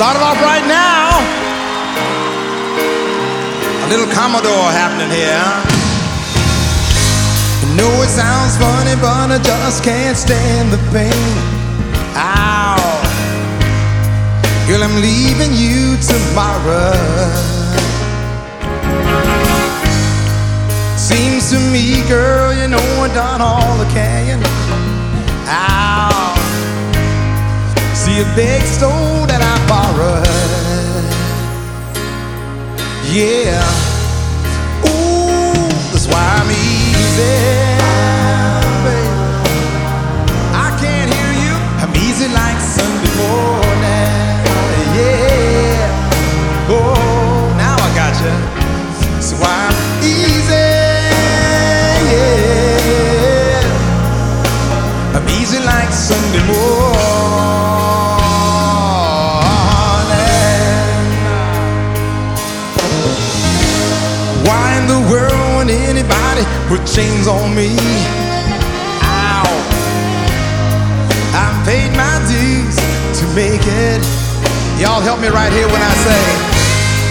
Started off right now. A little Commodore happening here. You know it sounds funny, but I just can't stand the pain. Ow. Girl, I'm leaving you tomorrow. To me, girl, you know I done all I can. Ow. See a big stove that I borrowed. Yeah. Ooh, that's why I'm easy. Easy like Sunday morning. Why in the world would anybody put chains on me? Ow. I paid my dues to make it. Y'all help me right here when I say,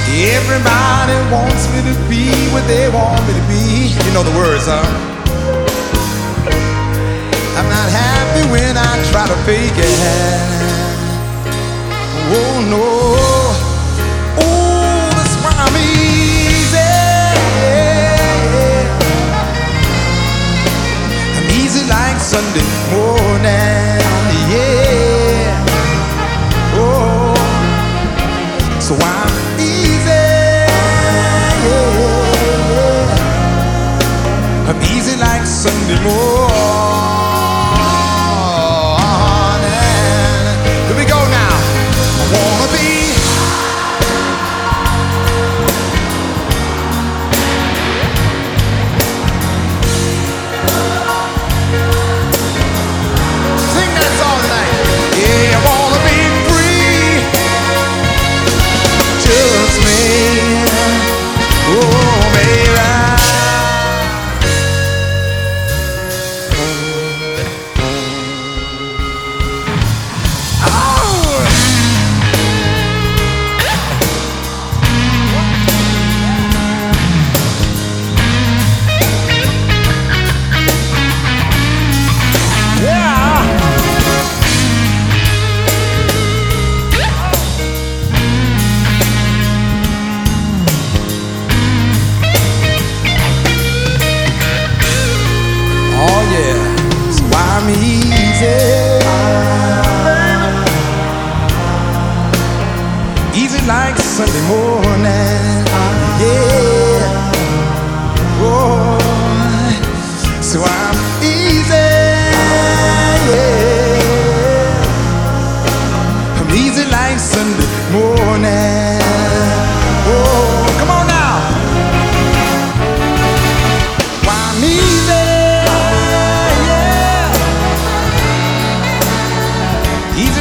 Everybody wants me to be what they want me to be. You know the words, huh? Fake. Oh no. Oh, that's I'm easy. I'm easy like Sunday morning. Yeah. Oh. So I'm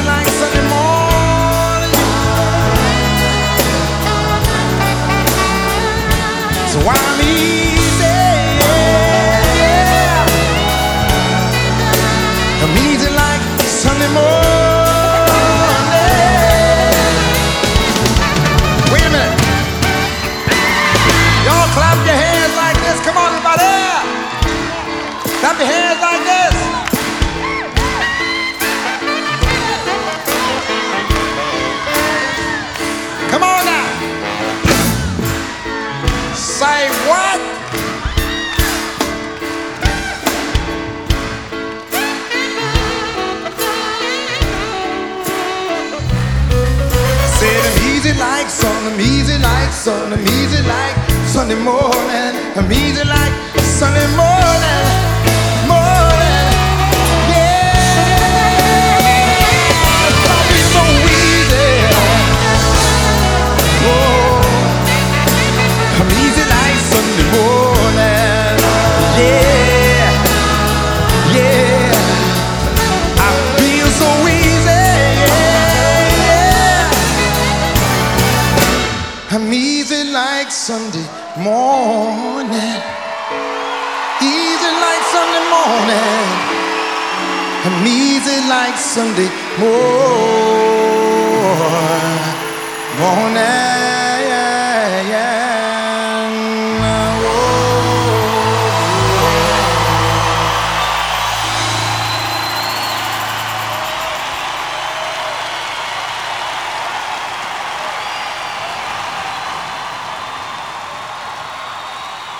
Easy sun, I'm easy like Sunday morning, I'm easy like Sunday morning. morning, easy like Sunday morning, and easy like Sunday morning.